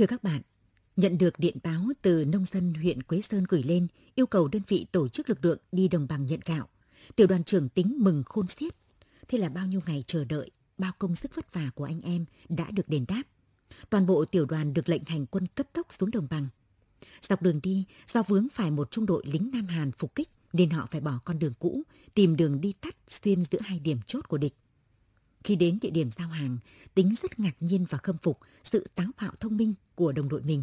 Thưa các bạn, nhận được điện báo từ nông dân huyện Quế Sơn gửi lên yêu cầu đơn vị tổ chức lực lượng đi đồng bằng nhận gạo. Tiểu đoàn trưởng tính mừng khôn xiết. Thế là bao nhiêu ngày chờ đợi, bao công sức vất vả của anh em đã được đền đáp. Toàn bộ tiểu đoàn được lệnh hành quân cấp tốc xuống đồng bằng. Dọc đường đi, do vướng phải một trung đội lính Nam Hàn phục kích, nên họ phải bỏ con đường cũ, tìm đường đi tắt xuyên giữa hai điểm chốt của địch. Khi đến địa điểm giao hàng, Tính rất ngạc nhiên và khâm phục sự táo bạo thông minh của đồng đội mình.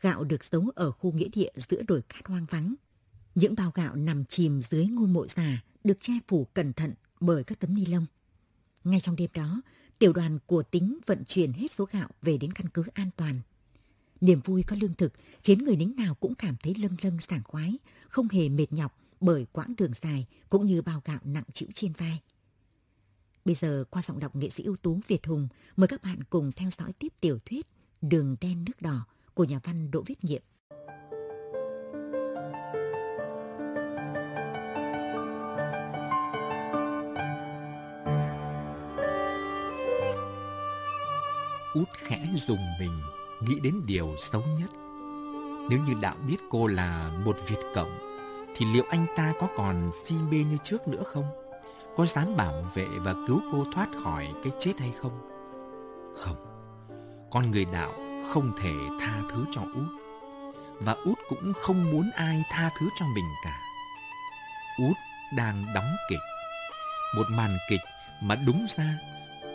Gạo được giấu ở khu nghĩa địa giữa đồi cát hoang vắng. Những bao gạo nằm chìm dưới ngôi mộ già được che phủ cẩn thận bởi các tấm ni lông. Ngay trong đêm đó, tiểu đoàn của Tính vận chuyển hết số gạo về đến căn cứ an toàn. Niềm vui có lương thực khiến người lính nào cũng cảm thấy lâng lâng sảng khoái, không hề mệt nhọc bởi quãng đường dài cũng như bao gạo nặng chịu trên vai. Bây giờ qua giọng đọc nghệ sĩ ưu tú Việt Hùng, mời các bạn cùng theo dõi tiếp tiểu thuyết Đường đen nước đỏ của nhà văn Đỗ Viết Nhiệm. út khẽ dùng mình nghĩ đến điều xấu nhất. Nếu như đạo biết cô là một Việt Cộng, thì liệu anh ta có còn si mê như trước nữa không? Có dám bảo vệ và cứu cô thoát khỏi cái chết hay không? Không, con người đạo không thể tha thứ cho út. Và út cũng không muốn ai tha thứ cho mình cả. út đang đóng kịch. Một màn kịch mà đúng ra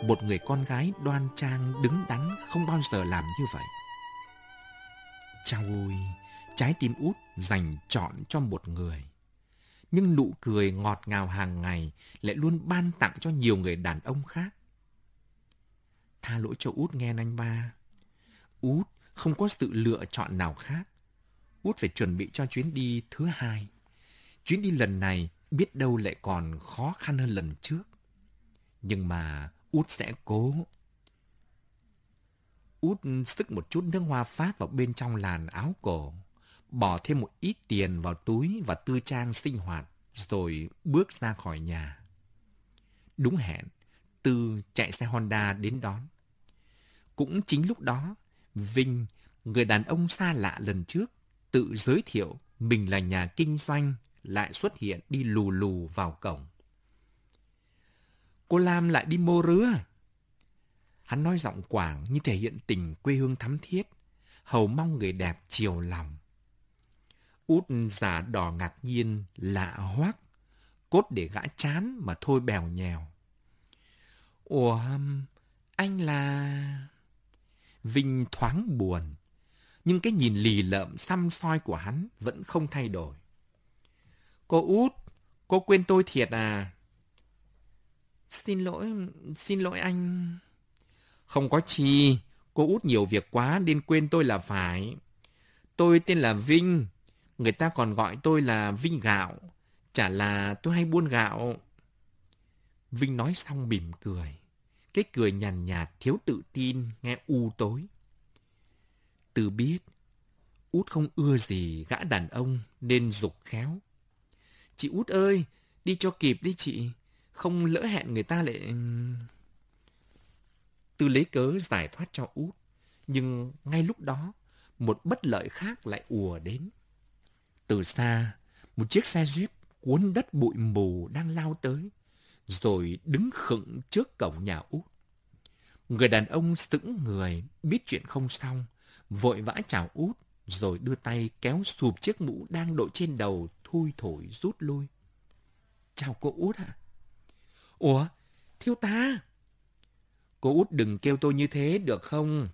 một người con gái đoan trang đứng đắn không bao giờ làm như vậy. Chao ôi, trái tim út dành chọn cho một người. Nhưng nụ cười ngọt ngào hàng ngày lại luôn ban tặng cho nhiều người đàn ông khác. Tha lỗi cho út nghe anh ba. Út không có sự lựa chọn nào khác. Út phải chuẩn bị cho chuyến đi thứ hai. Chuyến đi lần này biết đâu lại còn khó khăn hơn lần trước. Nhưng mà Út sẽ cố. Út sức một chút nước hoa phát vào bên trong làn áo cổ, bỏ thêm một ít tiền vào túi và tư trang sinh hoạt, rồi bước ra khỏi nhà. Đúng hẹn, Tư chạy xe Honda đến đón. Cũng chính lúc đó, Vinh, người đàn ông xa lạ lần trước, tự giới thiệu mình là nhà kinh doanh, lại xuất hiện đi lù lù vào cổng. Cô Lam lại đi mô rứa. Hắn nói giọng quảng như thể hiện tình quê hương thắm thiết, hầu mong người đẹp chiều lòng. Út giả đỏ ngạc nhiên, lạ hoắc, cốt để gã chán mà thôi bèo nhèo. Ủa, um, anh là... Vinh thoáng buồn, nhưng cái nhìn lì lợm xăm soi của hắn vẫn không thay đổi. Cô út, cô quên tôi thiệt à? Xin lỗi, xin lỗi anh. Không có chi, cô út nhiều việc quá nên quên tôi là phải. Tôi tên là Vinh, người ta còn gọi tôi là Vinh Gạo, chả là tôi hay buôn gạo. Vinh nói xong mỉm cười. Cái cười nhàn nhạt, thiếu tự tin, nghe u tối. Từ biết, út không ưa gì gã đàn ông nên dục khéo. Chị út ơi, đi cho kịp đi chị không lỡ hẹn người ta lại... Tư lấy cớ giải thoát cho út, nhưng ngay lúc đó, một bất lợi khác lại ùa đến. Từ xa, một chiếc xe Jeep cuốn đất bụi mù đang lao tới, rồi đứng khựng trước cổng nhà út. Người đàn ông sững người, biết chuyện không xong, vội vã chào út, rồi đưa tay kéo sụp chiếc mũ đang đội trên đầu, thui thổi rút lui. Chào cô út ạ. À? Ủa, thiếu tá? Cô út đừng kêu tôi như thế được không?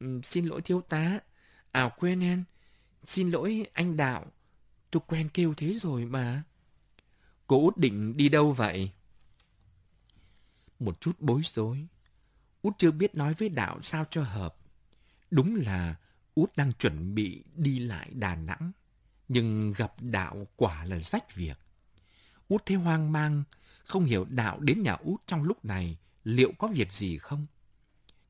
Ừ, xin lỗi thiếu tá. À quên em. Xin lỗi anh Đạo. Tôi quen kêu thế rồi mà. Cô út định đi đâu vậy? Một chút bối rối. Út chưa biết nói với Đạo sao cho hợp. Đúng là Út đang chuẩn bị đi lại Đà Nẵng. Nhưng gặp Đạo quả là rách việc. Út thấy hoang mang, không hiểu Đạo đến nhà út trong lúc này liệu có việc gì không.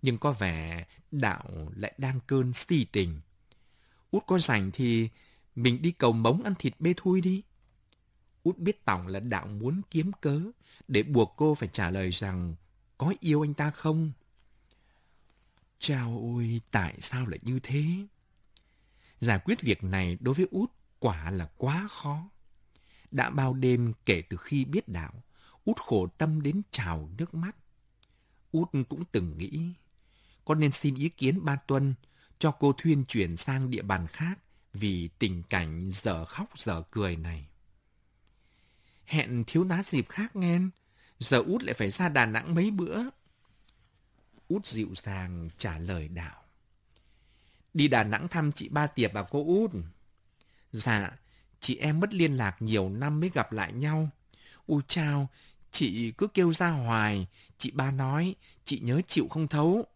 Nhưng có vẻ Đạo lại đang cơn si tình. Út có rảnh thì mình đi cầu mống ăn thịt bê thui đi. Út biết Tòng là Đạo muốn kiếm cớ để buộc cô phải trả lời rằng có yêu anh ta không. Chào ôi, tại sao lại như thế? Giải quyết việc này đối với út quả là quá khó. Đã bao đêm kể từ khi biết đạo, út khổ tâm đến trào nước mắt. út cũng từng nghĩ, có nên xin ý kiến ba Tuân cho cô Thuyên chuyển sang địa bàn khác vì tình cảnh dở khóc dở cười này. Hẹn thiếu tá dịp khác nghe, giờ út lại phải ra Đà Nẵng mấy bữa. Út dịu dàng trả lời đạo. Đi Đà Nẵng thăm chị Ba Tiệp và cô Út. Dạ, chị em mất liên lạc nhiều năm mới gặp lại nhau. Ui chao, chị cứ kêu ra hoài, chị ba nói, chị nhớ chịu không thấu.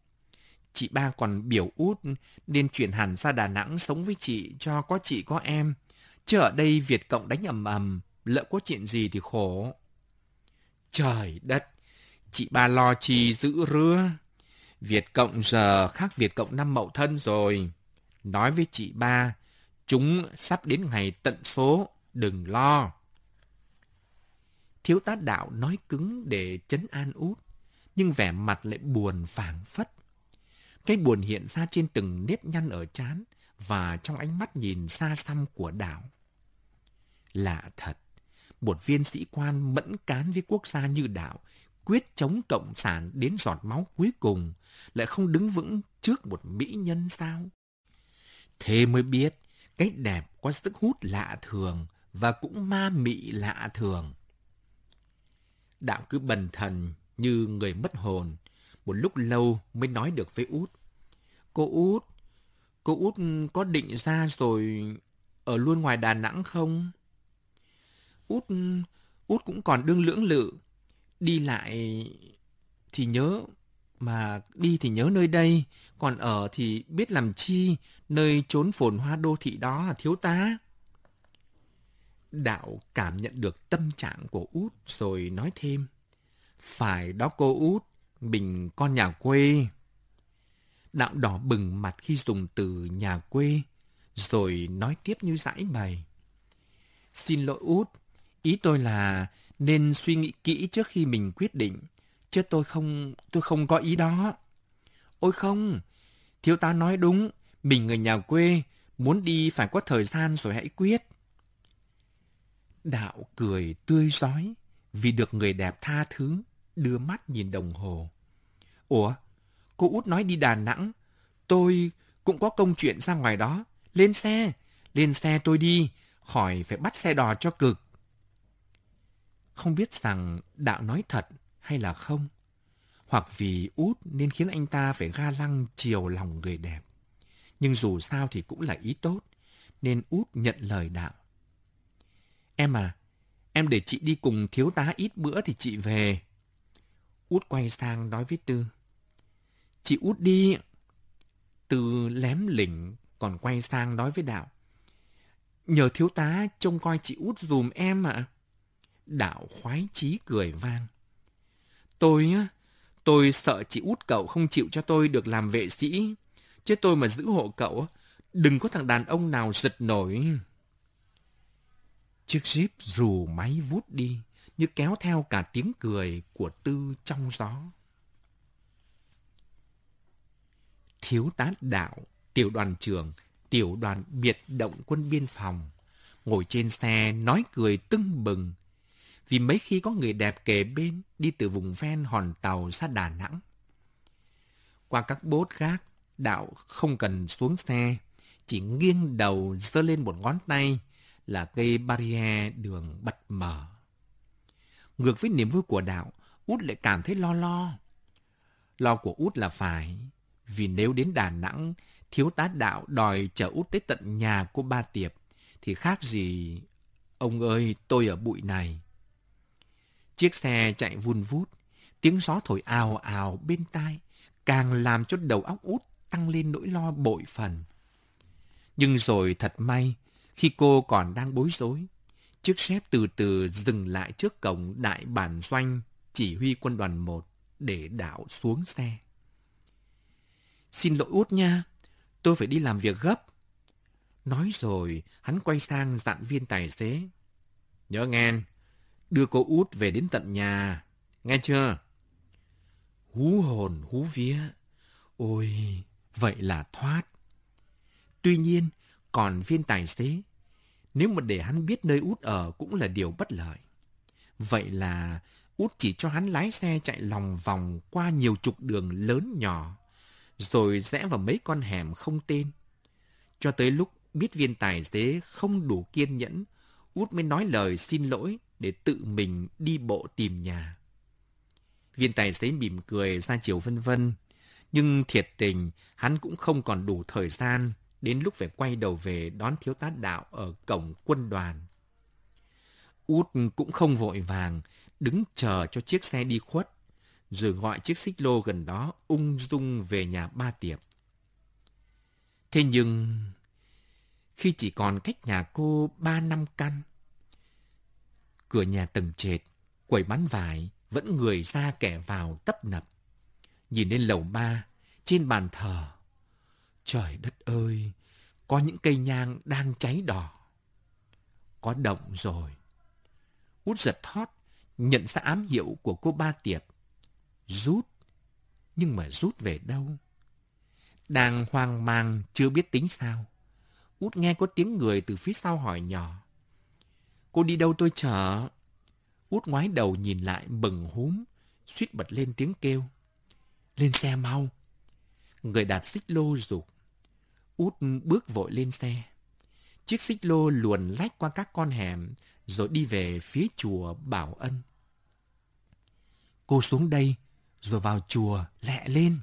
Chị ba còn biểu út nên chuyển hẳn ra Đà Nẵng sống với chị cho có chị có em. Chứ ở đây Việt Cộng đánh ầm ầm, lỡ có chuyện gì thì khổ. Trời đất, chị ba lo chi giữ rứa, Việt Cộng giờ khác Việt Cộng năm mậu thân rồi. Nói với chị ba, chúng sắp đến ngày tận số, đừng lo. Thiếu tá đạo nói cứng để chấn an út, nhưng vẻ mặt lại buồn phảng phất. Cái buồn hiện ra trên từng nếp nhăn ở trán và trong ánh mắt nhìn xa xăm của đảo Lạ thật, một viên sĩ quan mẫn cán với quốc gia như đảo quyết chống cộng sản đến giọt máu cuối cùng, lại không đứng vững trước một mỹ nhân sao? Thế mới biết, cái đẹp có sức hút lạ thường và cũng ma mị lạ thường. Đạo cứ bần thần như người mất hồn, một lúc lâu mới nói được với út. Cô út, cô út có định ra rồi ở luôn ngoài Đà Nẵng không? Út, út cũng còn đương lưỡng lự. Đi lại thì nhớ, mà đi thì nhớ nơi đây, còn ở thì biết làm chi, nơi trốn phồn hoa đô thị đó à, thiếu tá. Đạo cảm nhận được tâm trạng của út rồi nói thêm. Phải đó cô út, mình con nhà quê. Đạo đỏ bừng mặt khi dùng từ nhà quê, rồi nói tiếp như giải bày. Xin lỗi út, ý tôi là nên suy nghĩ kỹ trước khi mình quyết định, chứ tôi không, tôi không có ý đó. Ôi không, thiếu tá nói đúng, mình người nhà quê, muốn đi phải có thời gian rồi hãy quyết. Đạo cười tươi rói vì được người đẹp tha thứ, đưa mắt nhìn đồng hồ. Ủa, cô út nói đi Đà Nẵng, tôi cũng có công chuyện ra ngoài đó. Lên xe, lên xe tôi đi, khỏi phải bắt xe đò cho cực. Không biết rằng đạo nói thật hay là không, hoặc vì út nên khiến anh ta phải ga lăng chiều lòng người đẹp. Nhưng dù sao thì cũng là ý tốt, nên út nhận lời đạo. Em à, em để chị đi cùng thiếu tá ít bữa thì chị về. Út quay sang nói với Tư. Chị út đi. Tư lém lỉnh còn quay sang nói với Đạo. Nhờ thiếu tá trông coi chị út dùm em ạ. Đạo khoái chí cười vang. Tôi á, tôi sợ chị út cậu không chịu cho tôi được làm vệ sĩ. Chứ tôi mà giữ hộ cậu, đừng có thằng đàn ông nào giật nổi. Chiếc jeep rù máy vút đi, như kéo theo cả tiếng cười của Tư trong gió. Thiếu tá đạo, tiểu đoàn trưởng, tiểu đoàn biệt động quân biên phòng, ngồi trên xe nói cười tưng bừng, vì mấy khi có người đẹp kề bên đi từ vùng ven hòn tàu ra Đà Nẵng. Qua các bốt gác đạo không cần xuống xe, chỉ nghiêng đầu giơ lên một ngón tay là cây barrier đường bật mở. Ngược với niềm vui của đạo, út lại cảm thấy lo lo. Lo của út là phải, vì nếu đến Đà Nẵng, thiếu tá đạo đòi chở út tới tận nhà cô ba tiệp, thì khác gì... Ông ơi, tôi ở bụi này. Chiếc xe chạy vun vút, tiếng gió thổi ào ào bên tai, càng làm cho đầu óc út tăng lên nỗi lo bội phần. Nhưng rồi thật may, khi cô còn đang bối rối, chiếc xếp từ từ dừng lại trước cổng đại bản doanh chỉ huy quân đoàn 1 để đảo xuống xe. Xin lỗi út nha, tôi phải đi làm việc gấp. Nói rồi, hắn quay sang dặn viên tài xế. Nhớ nghe, đưa cô út về đến tận nhà, nghe chưa? Hú hồn, hú vía. Ôi, vậy là thoát. Tuy nhiên, còn viên tài xế, nếu mà để hắn biết nơi út ở cũng là điều bất lợi. Vậy là út chỉ cho hắn lái xe chạy lòng vòng qua nhiều trục đường lớn nhỏ, rồi rẽ vào mấy con hẻm không tên. Cho tới lúc biết viên tài xế không đủ kiên nhẫn, út mới nói lời xin lỗi để tự mình đi bộ tìm nhà. Viên tài xế mỉm cười ra chiều vân vân, nhưng thiệt tình hắn cũng không còn đủ thời gian đến lúc phải quay đầu về đón thiếu tá đạo ở cổng quân đoàn. Út cũng không vội vàng, đứng chờ cho chiếc xe đi khuất, rồi gọi chiếc xích lô gần đó ung dung về nhà ba tiệp. Thế nhưng, khi chỉ còn cách nhà cô ba năm căn, cửa nhà tầng trệt, quầy bán vải, vẫn người ra kẻ vào tấp nập. Nhìn lên lầu ba, trên bàn thờ, trời đất ơi, có những cây nhang đang cháy đỏ. Có động rồi. Út giật thót, nhận ra ám hiệu của cô ba tiệp. Rút, nhưng mà rút về đâu? Đang hoang mang, chưa biết tính sao. Út nghe có tiếng người từ phía sau hỏi nhỏ. Cô đi đâu tôi chở? Út ngoái đầu nhìn lại bừng húm, suýt bật lên tiếng kêu. Lên xe mau. Người đạp xích lô rụt. Út bước vội lên xe. Chiếc xích lô luồn lách qua các con hẻm, rồi đi về phía chùa Bảo Ân. Cô xuống đây, rồi vào chùa, lẹ lên.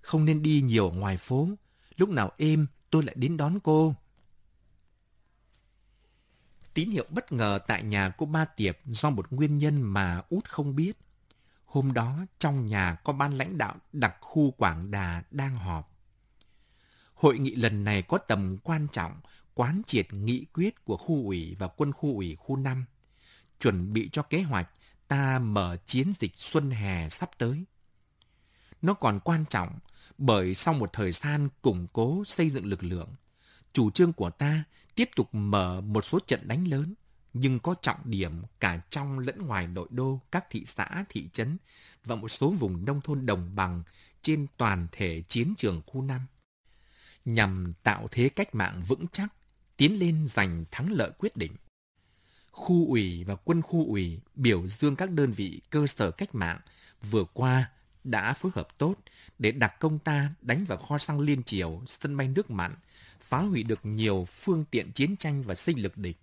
Không nên đi nhiều ngoài phố, lúc nào êm tôi lại đến đón cô. Tín hiệu bất ngờ tại nhà cô Ba Tiệp do một nguyên nhân mà út không biết. Hôm đó trong nhà có ban lãnh đạo đặc khu Quảng Đà đang họp. Hội nghị lần này có tầm quan trọng quán triệt nghị quyết của khu ủy và quân khu ủy khu 5, chuẩn bị cho kế hoạch ta mở chiến dịch xuân hè sắp tới. Nó còn quan trọng bởi sau một thời gian củng cố xây dựng lực lượng, chủ trương của ta tiếp tục mở một số trận đánh lớn, nhưng có trọng điểm cả trong lẫn ngoài nội đô, các thị xã, thị trấn và một số vùng nông thôn đồng bằng trên toàn thể chiến trường khu 5. Nhằm tạo thế cách mạng vững chắc, tiến lên giành thắng lợi quyết định. Khu ủy và quân khu ủy biểu dương các đơn vị cơ sở cách mạng vừa qua đã phối hợp tốt để đặt công ta đánh vào kho xăng Liên Triều, sân bay nước mặn, phá hủy được nhiều phương tiện chiến tranh và sinh lực địch,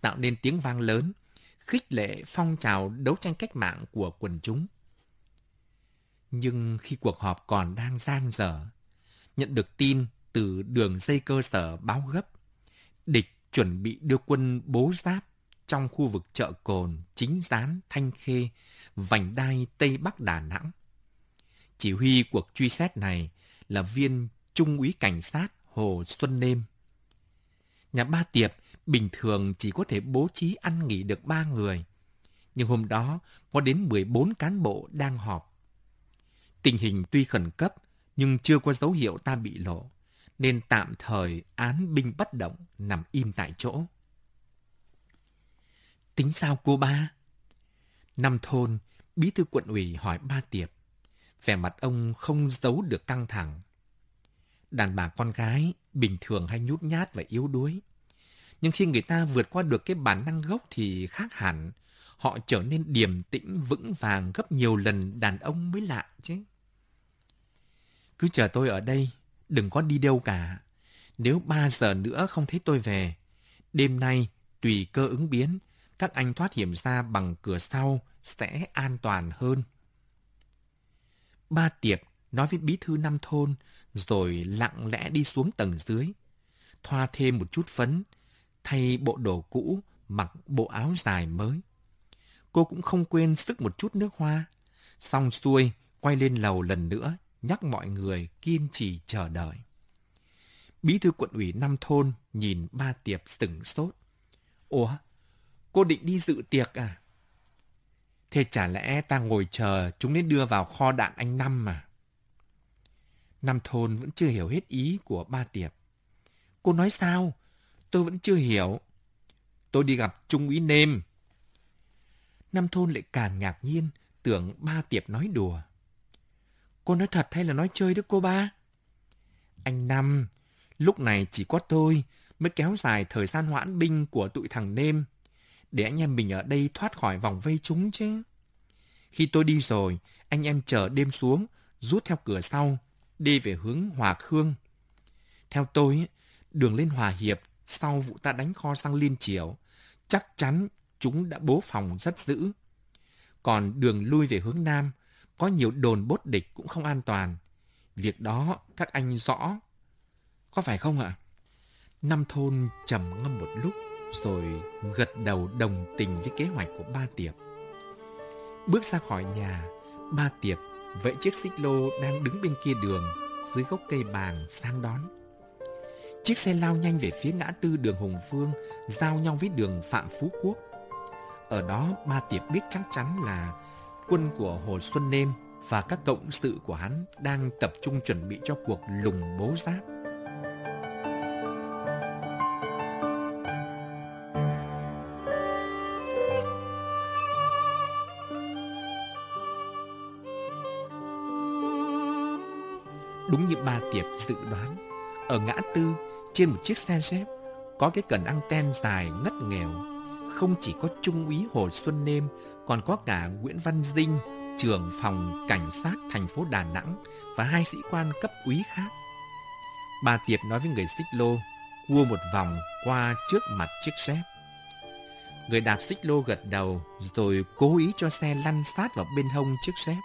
tạo nên tiếng vang lớn, khích lệ phong trào đấu tranh cách mạng của quần chúng. Nhưng khi cuộc họp còn đang giang dở, nhận được tin từ đường dây cơ sở báo gấp, địch chuẩn bị đưa quân bố giáp trong khu vực chợ Cồn, Chính Gián, Thanh Khê, vành đai Tây Bắc Đà Nẵng. Chỉ huy cuộc truy xét này là viên trung úy cảnh sát Hồ Xuân Nêm. Nhà ba tiệp bình thường chỉ có thể bố trí ăn nghỉ được ba người, nhưng hôm đó có đến 14 cán bộ đang họp. Tình hình tuy khẩn cấp, nhưng chưa có dấu hiệu ta bị lộ, nên tạm thời án binh bất động nằm im tại chỗ. Tính sao cô ba? Năm thôn, bí thư quận ủy hỏi ba tiệp. Vẻ mặt ông không giấu được căng thẳng. Đàn bà con gái bình thường hay nhút nhát và yếu đuối. Nhưng khi người ta vượt qua được cái bản năng gốc thì khác hẳn. Họ trở nên điềm tĩnh vững vàng gấp nhiều lần đàn ông mới lạ chứ. Cứ chờ tôi ở đây, đừng có đi đâu cả. Nếu ba giờ nữa không thấy tôi về, đêm nay tùy cơ ứng biến, các anh thoát hiểm ra bằng cửa sau sẽ an toàn hơn. Ba Tiệp nói với bí thư năm thôn, rồi lặng lẽ đi xuống tầng dưới. Thoa thêm một chút phấn, thay bộ đồ cũ, mặc bộ áo dài mới. Cô cũng không quên sức một chút nước hoa. Xong xuôi, quay lên lầu lần nữa, nhắc mọi người kiên trì chờ đợi. Bí thư quận ủy năm thôn nhìn ba tiệp sửng sốt. Ủa, cô định đi dự tiệc à? Thế chả lẽ ta ngồi chờ chúng đến đưa vào kho đạn anh Năm mà? Năm thôn vẫn chưa hiểu hết ý của ba tiệp. Cô nói sao? Tôi vẫn chưa hiểu. Tôi đi gặp Trung úy Nêm. Năm thôn lại càng ngạc nhiên, tưởng ba tiệp nói đùa. Cô nói thật hay là nói chơi đó cô ba? Anh Năm, lúc này chỉ có tôi mới kéo dài thời gian hoãn binh của tụi thằng Nêm để anh em mình ở đây thoát khỏi vòng vây chúng chứ. Khi tôi đi rồi, anh em chờ đêm xuống, rút theo cửa sau, đi về hướng Hòa Khương. Theo tôi, đường lên Hòa Hiệp sau vụ ta đánh kho sang Liên Triều, chắc chắn chúng đã bố phòng rất dữ. Còn đường lui về hướng Nam, có nhiều đồn bốt địch cũng không an toàn. Việc đó các anh rõ. Có phải không ạ? Năm thôn trầm ngâm một lúc, rồi gật đầu đồng tình với kế hoạch của ba tiệp. Bước ra khỏi nhà, ba tiệp vẫy chiếc xích lô đang đứng bên kia đường dưới gốc cây bàng sang đón. Chiếc xe lao nhanh về phía ngã tư đường Hùng Vương, giao nhau với đường Phạm Phú Quốc. Ở đó, ba tiệp biết chắc chắn là quân của Hồ Xuân Nêm và các cộng sự của hắn đang tập trung chuẩn bị cho cuộc lùng bố giáp. Đúng như ba tiệp dự đoán, ở ngã tư trên một chiếc xe dép có cái cần anten dài ngất nghèo. Không chỉ có Trung úy Hồ Xuân Nêm, còn có cả Nguyễn Văn Dinh, trưởng phòng cảnh sát thành phố Đà Nẵng và hai sĩ quan cấp úy khác. Bà Tiệp nói với người xích lô, cua một vòng qua trước mặt chiếc xếp Người đạp xích lô gật đầu rồi cố ý cho xe lăn sát vào bên hông chiếc xếp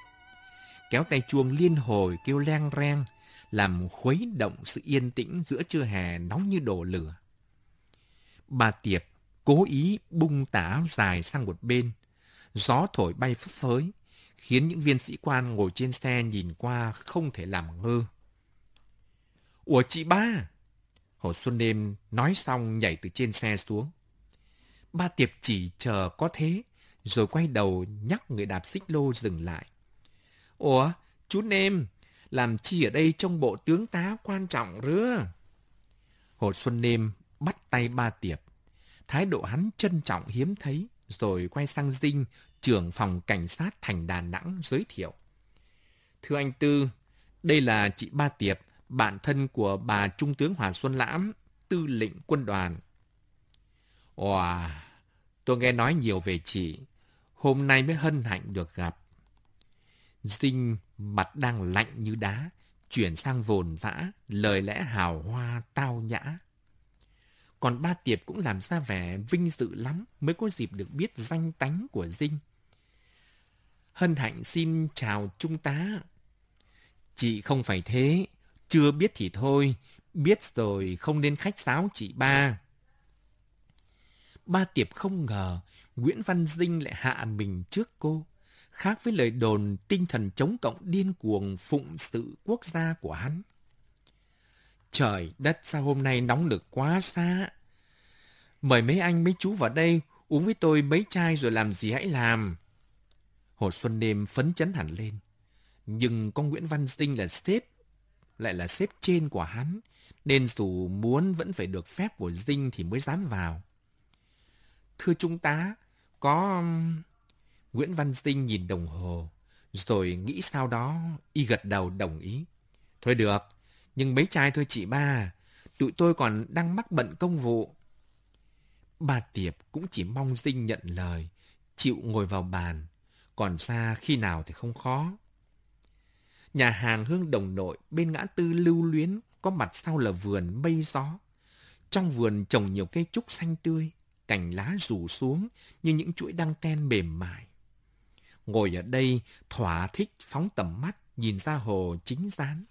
Kéo tay chuông liên hồi kêu leng reng làm khuấy động sự yên tĩnh giữa trưa hè nóng như đổ lửa. Bà Tiệp cố ý bung tả áo dài sang một bên, gió thổi bay phấp phới, khiến những viên sĩ quan ngồi trên xe nhìn qua không thể làm ngơ. Ủa chị ba! Hồ Xuân Đêm nói xong nhảy từ trên xe xuống. Ba Tiệp chỉ chờ có thế, rồi quay đầu nhắc người đạp xích lô dừng lại. Ủa, chú Nêm, làm chi ở đây trong bộ tướng tá quan trọng rứa. Hồ Xuân Nêm bắt tay ba tiệp. Thái độ hắn trân trọng hiếm thấy, rồi quay sang Dinh, trưởng phòng cảnh sát thành Đà Nẵng giới thiệu. Thưa anh Tư, đây là chị Ba Tiệp, bạn thân của bà Trung tướng Hòa Xuân Lãm, tư lệnh quân đoàn. Wow, tôi nghe nói nhiều về chị. Hôm nay mới hân hạnh được gặp. Dinh mặt đang lạnh như đá, chuyển sang vồn vã, lời lẽ hào hoa, tao nhã. Còn ba tiệp cũng làm ra vẻ vinh dự lắm mới có dịp được biết danh tánh của Dinh. Hân hạnh xin chào Trung tá. Chị không phải thế, chưa biết thì thôi, biết rồi không nên khách sáo chị ba. Ba tiệp không ngờ Nguyễn Văn Dinh lại hạ mình trước cô khác với lời đồn tinh thần chống cộng điên cuồng phụng sự quốc gia của hắn. Trời đất sao hôm nay nóng lực quá xa. Mời mấy anh mấy chú vào đây uống với tôi mấy chai rồi làm gì hãy làm. Hồ Xuân Đêm phấn chấn hẳn lên. Nhưng con Nguyễn Văn Sinh là sếp, lại là sếp trên của hắn, nên dù muốn vẫn phải được phép của Dinh thì mới dám vào. Thưa Trung tá, có um, Nguyễn Văn Sinh nhìn đồng hồ, rồi nghĩ sau đó, y gật đầu đồng ý. Thôi được, nhưng mấy chai thôi chị ba, tụi tôi còn đang mắc bận công vụ. Bà Tiệp cũng chỉ mong Dinh nhận lời, chịu ngồi vào bàn, còn xa khi nào thì không khó. Nhà hàng Hương Đồng Nội bên ngã tư lưu luyến có mặt sau là vườn mây gió. Trong vườn trồng nhiều cây trúc xanh tươi, cành lá rủ xuống như những chuỗi đăng ten mềm mại. Ngồi ở đây, thỏa thích phóng tầm mắt, nhìn ra hồ chính rán.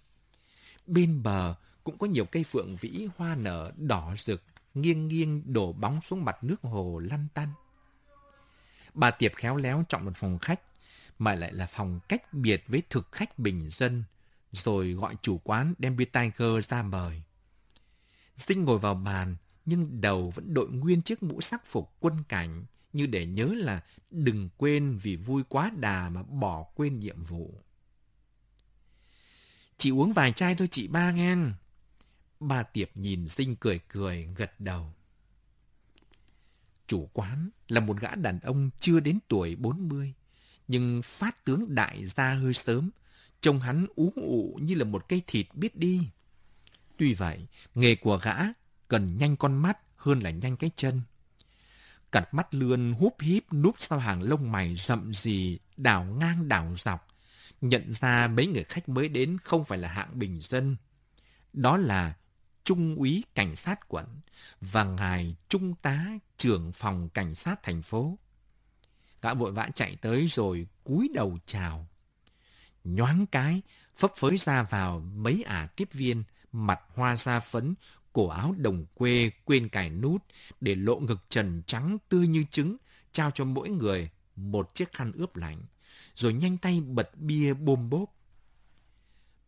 Bên bờ cũng có nhiều cây phượng vĩ hoa nở đỏ rực, nghiêng nghiêng đổ bóng xuống mặt nước hồ lăn tăn. Bà Tiệp khéo léo chọn một phòng khách, mà lại là phòng cách biệt với thực khách bình dân, rồi gọi chủ quán đem bia Tiger ra mời. Sinh ngồi vào bàn, nhưng đầu vẫn đội nguyên chiếc mũ sắc phục quân cảnh, như để nhớ là đừng quên vì vui quá đà mà bỏ quên nhiệm vụ. Chị uống vài chai thôi chị ba nghe. Ba Tiệp nhìn Sinh cười cười, gật đầu. Chủ quán là một gã đàn ông chưa đến tuổi 40, nhưng phát tướng đại gia hơi sớm, trông hắn ú ụ như là một cây thịt biết đi. Tuy vậy, nghề của gã cần nhanh con mắt hơn là nhanh cái chân. Cặp mắt lươn húp híp núp sau hàng lông mày rậm rì, đảo ngang đảo dọc. Nhận ra mấy người khách mới đến không phải là hạng bình dân. Đó là Trung úy Cảnh sát quận và Ngài Trung tá trưởng phòng cảnh sát thành phố. Gã vội vã chạy tới rồi cúi đầu chào. Nhoáng cái, phấp phới ra vào mấy ả tiếp viên, mặt hoa da phấn, cổ áo đồng quê quên cài nút để lộ ngực trần trắng tươi như trứng, trao cho mỗi người một chiếc khăn ướp lạnh, rồi nhanh tay bật bia bôm bốp.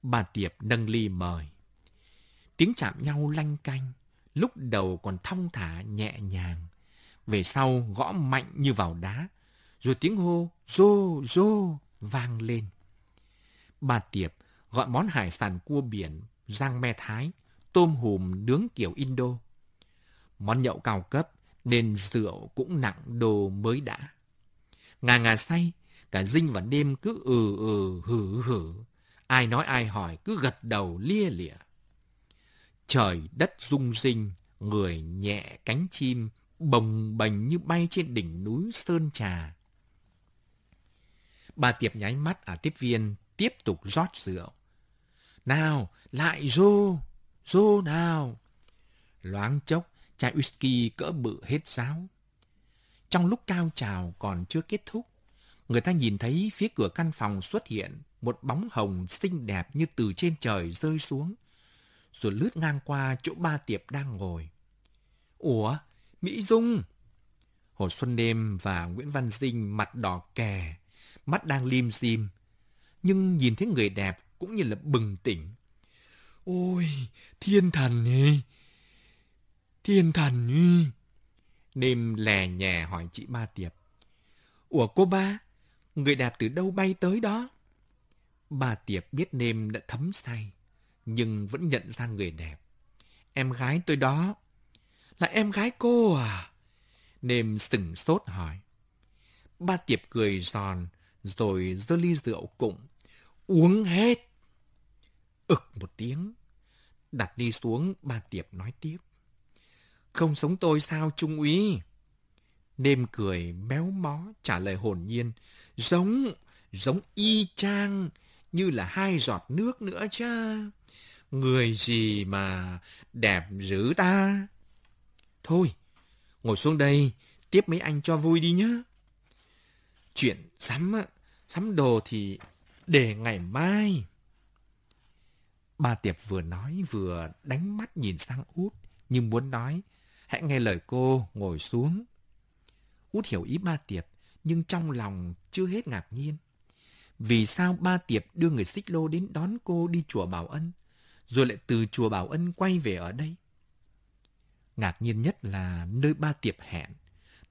Bà Tiệp nâng ly mời. Tiếng chạm nhau lanh canh, lúc đầu còn thong thả nhẹ nhàng, về sau gõ mạnh như vào đá, rồi tiếng hô rô rô vang lên. Bà Tiệp gọi món hải sản cua biển, rang me thái, tôm hùm nướng kiểu Indo. Món nhậu cao cấp nên rượu cũng nặng đồ mới đã. Ngà ngà say, cả Dinh và đêm cứ ừ ừ hử hử. Ai nói ai hỏi cứ gật đầu lia lịa. Trời đất rung rinh, người nhẹ cánh chim, bồng bềnh như bay trên đỉnh núi Sơn Trà. Bà Tiệp nháy mắt ở tiếp viên, tiếp tục rót rượu. Nào, lại rô, rô nào. Loáng chốc, chai whisky cỡ bự hết giáo Trong lúc cao trào còn chưa kết thúc, người ta nhìn thấy phía cửa căn phòng xuất hiện một bóng hồng xinh đẹp như từ trên trời rơi xuống, rồi lướt ngang qua chỗ ba tiệp đang ngồi. Ủa, Mỹ Dung! Hồ Xuân Đêm và Nguyễn Văn Dinh mặt đỏ kè, mắt đang lim dim, nhưng nhìn thấy người đẹp cũng như là bừng tỉnh. Ôi, thiên thần ấy! Thiên thần ấy! Đêm lè nhẹ hỏi chị Ba Tiệp. Ủa cô ba, người đẹp từ đâu bay tới đó? Bà Tiệp biết Nêm đã thấm say, nhưng vẫn nhận ra người đẹp. Em gái tôi đó. Là em gái cô à? Nêm sừng sốt hỏi. Ba Tiệp cười giòn, rồi dơ ly rượu cụng. Uống hết. ực một tiếng. Đặt ly xuống, ba Tiệp nói tiếp. Không sống tôi sao, Trung úy? Nêm cười méo mó trả lời hồn nhiên. Giống, giống y chang, như là hai giọt nước nữa cha. Người gì mà đẹp dữ ta. Thôi, ngồi xuống đây, tiếp mấy anh cho vui đi nhá. Chuyện sắm, sắm đồ thì để ngày mai. Ba Tiệp vừa nói vừa đánh mắt nhìn sang út, nhưng muốn nói, hãy nghe lời cô, ngồi xuống. Út hiểu ý ba Tiệp, nhưng trong lòng chưa hết ngạc nhiên. Vì sao ba Tiệp đưa người xích lô đến đón cô đi chùa Bảo Ân, rồi lại từ chùa Bảo Ân quay về ở đây? Ngạc nhiên nhất là nơi ba Tiệp hẹn,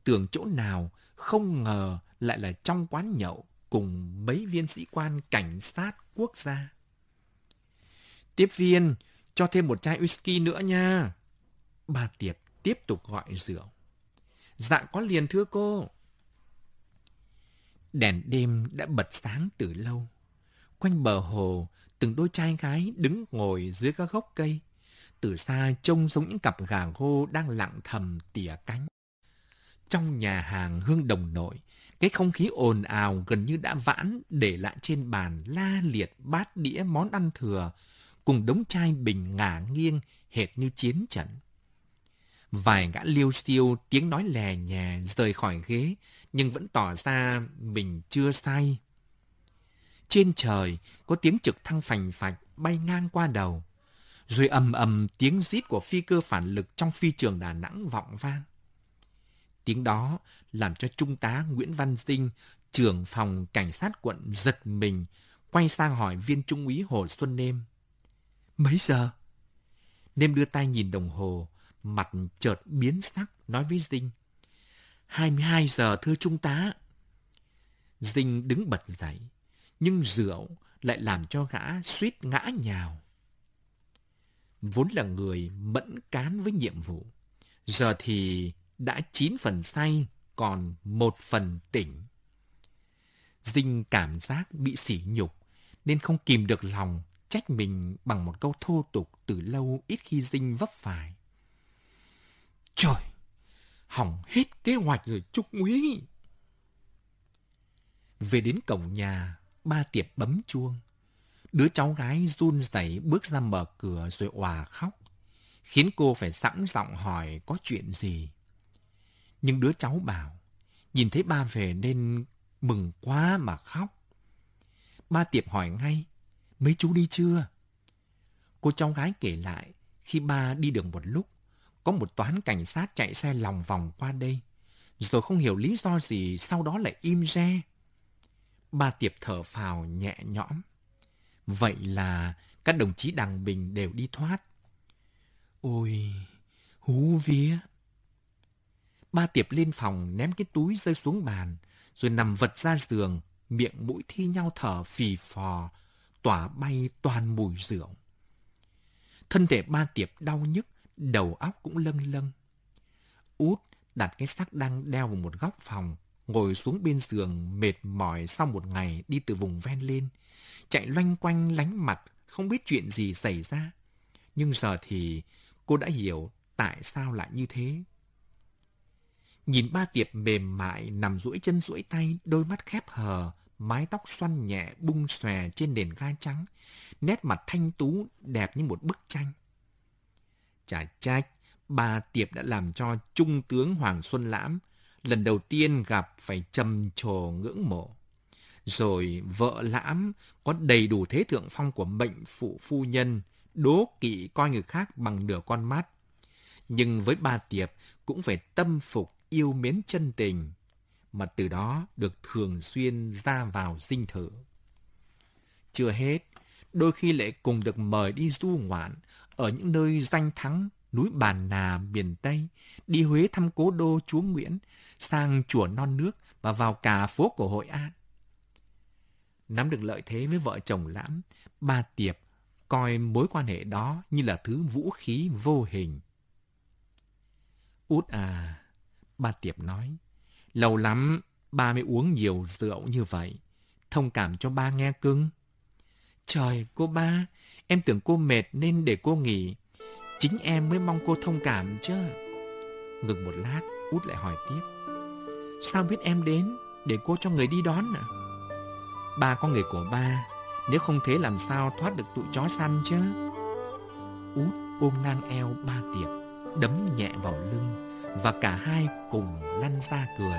tưởng chỗ nào không ngờ lại là trong quán nhậu cùng mấy viên sĩ quan cảnh sát quốc gia. Tiếp viên, cho thêm một chai whisky nữa nha. Ba Tiệp tiếp tục gọi rượu. Dạ có liền thưa cô. Đèn đêm đã bật sáng từ lâu. Quanh bờ hồ, từng đôi trai gái đứng ngồi dưới các gốc cây. Từ xa trông giống những cặp gà gô đang lặng thầm tỉa cánh. Trong nhà hàng hương đồng nội, cái không khí ồn ào gần như đã vãn để lại trên bàn la liệt bát đĩa món ăn thừa cùng đống chai bình ngả nghiêng hệt như chiến trận. Vài gã liêu siêu tiếng nói lè nhè rời khỏi ghế nhưng vẫn tỏ ra mình chưa say. Trên trời có tiếng trực thăng phành phạch bay ngang qua đầu, rồi ầm ầm tiếng rít của phi cơ phản lực trong phi trường Đà Nẵng vọng vang. Tiếng đó làm cho Trung tá Nguyễn Văn Dinh, trưởng phòng cảnh sát quận giật mình, quay sang hỏi viên trung úy Hồ Xuân Nêm. Mấy giờ? Nêm đưa tay nhìn đồng hồ, mặt chợt biến sắc, nói với Dinh. 22 giờ thưa Trung tá. Dinh đứng bật dậy, nhưng rượu lại làm cho gã suýt ngã nhào. Vốn là người mẫn cán với nhiệm vụ, giờ thì đã chín phần say, còn một phần tỉnh. Dinh cảm giác bị sỉ nhục, nên không kìm được lòng trách mình bằng một câu thô tục từ lâu ít khi dinh vấp phải. Trời, hỏng hết kế hoạch rồi Trúc Quý. Về đến cổng nhà, ba tiệp bấm chuông. Đứa cháu gái run rẩy bước ra mở cửa rồi òa khóc, khiến cô phải sẵn giọng hỏi có chuyện gì. Nhưng đứa cháu bảo, nhìn thấy ba về nên mừng quá mà khóc. Ba tiệp hỏi ngay, mấy chú đi chưa? Cô cháu gái kể lại, khi ba đi được một lúc, có một toán cảnh sát chạy xe lòng vòng qua đây, rồi không hiểu lý do gì sau đó lại im re. Ba Tiệp thở phào nhẹ nhõm. Vậy là các đồng chí đằng bình đều đi thoát. Ôi, hú vía. Ba Tiệp lên phòng ném cái túi rơi xuống bàn, rồi nằm vật ra giường, miệng mũi thi nhau thở phì phò, tỏa bay toàn mùi rượu. Thân thể ba Tiệp đau nhức, đầu óc cũng lâng lâng. Út đặt cái xác đang đeo vào một góc phòng, ngồi xuống bên giường mệt mỏi sau một ngày đi từ vùng ven lên, chạy loanh quanh lánh mặt, không biết chuyện gì xảy ra. Nhưng giờ thì cô đã hiểu tại sao lại như thế. Nhìn ba tiệp mềm mại nằm duỗi chân duỗi tay, đôi mắt khép hờ, mái tóc xoăn nhẹ bung xòe trên nền ga trắng, nét mặt thanh tú đẹp như một bức tranh. Chả trách, bà tiệp đã làm cho Trung tướng Hoàng Xuân Lãm lần đầu tiên gặp phải trầm trồ ngưỡng mộ. Rồi vợ Lãm có đầy đủ thế thượng phong của mệnh phụ phu nhân, đố kỵ coi người khác bằng nửa con mắt. Nhưng với bà tiệp cũng phải tâm phục yêu mến chân tình, mà từ đó được thường xuyên ra vào dinh thự. Chưa hết, đôi khi lại cùng được mời đi du ngoạn ở những nơi danh thắng núi Bàn Nà miền Tây, đi Huế thăm cố đô chúa Nguyễn, sang chùa Non Nước và vào cả phố cổ Hội An. Nắm được lợi thế với vợ chồng Lãm, ba Tiệp coi mối quan hệ đó như là thứ vũ khí vô hình. Út à, ba Tiệp nói, lâu lắm ba mới uống nhiều rượu như vậy. Thông cảm cho ba nghe cưng. Trời, cô ba, em tưởng cô mệt nên để cô nghỉ. Chính em mới mong cô thông cảm chứ. Ngừng một lát, út lại hỏi tiếp. Sao biết em đến, để cô cho người đi đón à? Ba có người của ba, nếu không thế làm sao thoát được tụi chó săn chứ? Út ôm ngang eo ba tiệp, đấm nhẹ vào lưng và cả hai cùng lăn ra cười.